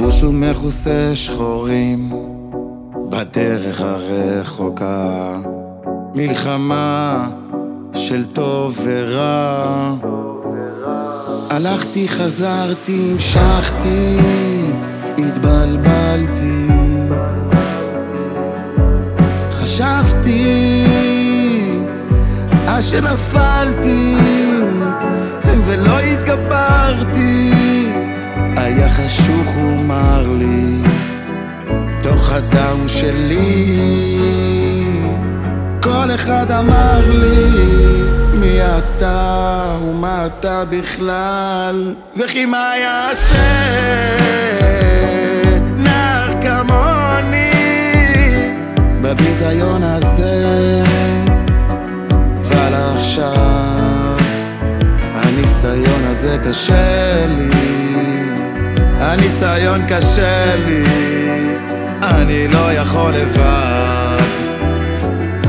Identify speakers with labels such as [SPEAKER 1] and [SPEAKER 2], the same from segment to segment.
[SPEAKER 1] חבוש ומכוסה שחורים בדרך הרחוקה. מלחמה של טוב ורע. הלכתי, חזרתי, המשכתי, התבלבלתי. חשבתי אז שנפלתי ולא התגברתי היה חשוך ומר לי תוך הדם שלי. כל אחד אמר לי מי אתה ומה אתה בכלל? וכי מה יעשה? נער כמוני בביזיון הזה. אבל עכשיו הניסיון הזה קשה לי הניסיון קשה לי אני לא יכול לבד.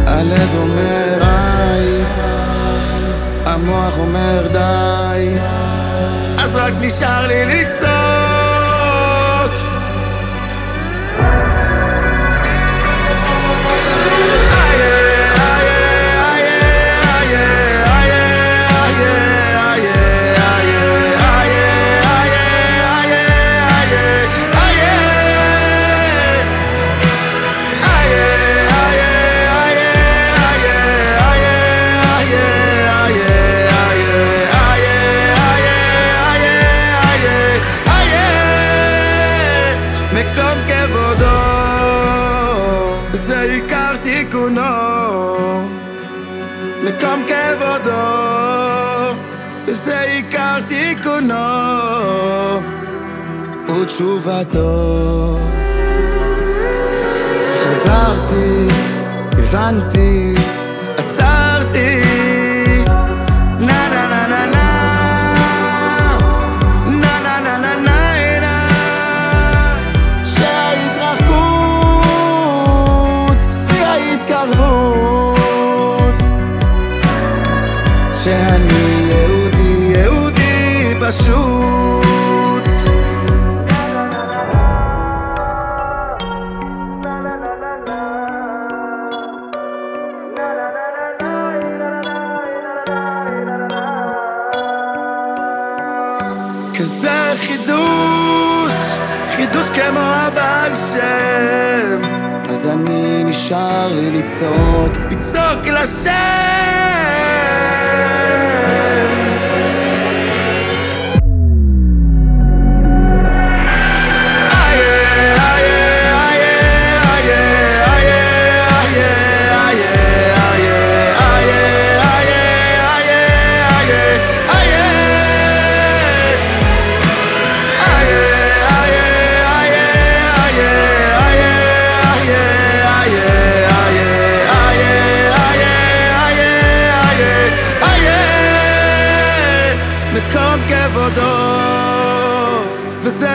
[SPEAKER 1] הלב אומר איי המוח אומר די. אז רק נשאר לי לצעוק מקום כבודו, זה עיקר תיקונו. מקום כבודו, וזה עיקר תיקונו. ותשובתו. חזרתי, הבנתי, עצרתי. פשוט. כזה חידוש, חידוש כמו הבעל שם. אז אני נשאר לי לצעוק, לצעוק לשם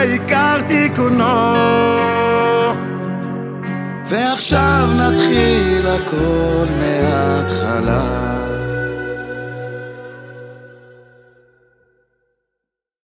[SPEAKER 1] וזה עיקר תיקונו. ועכשיו נתחיל הכל מההתחלה.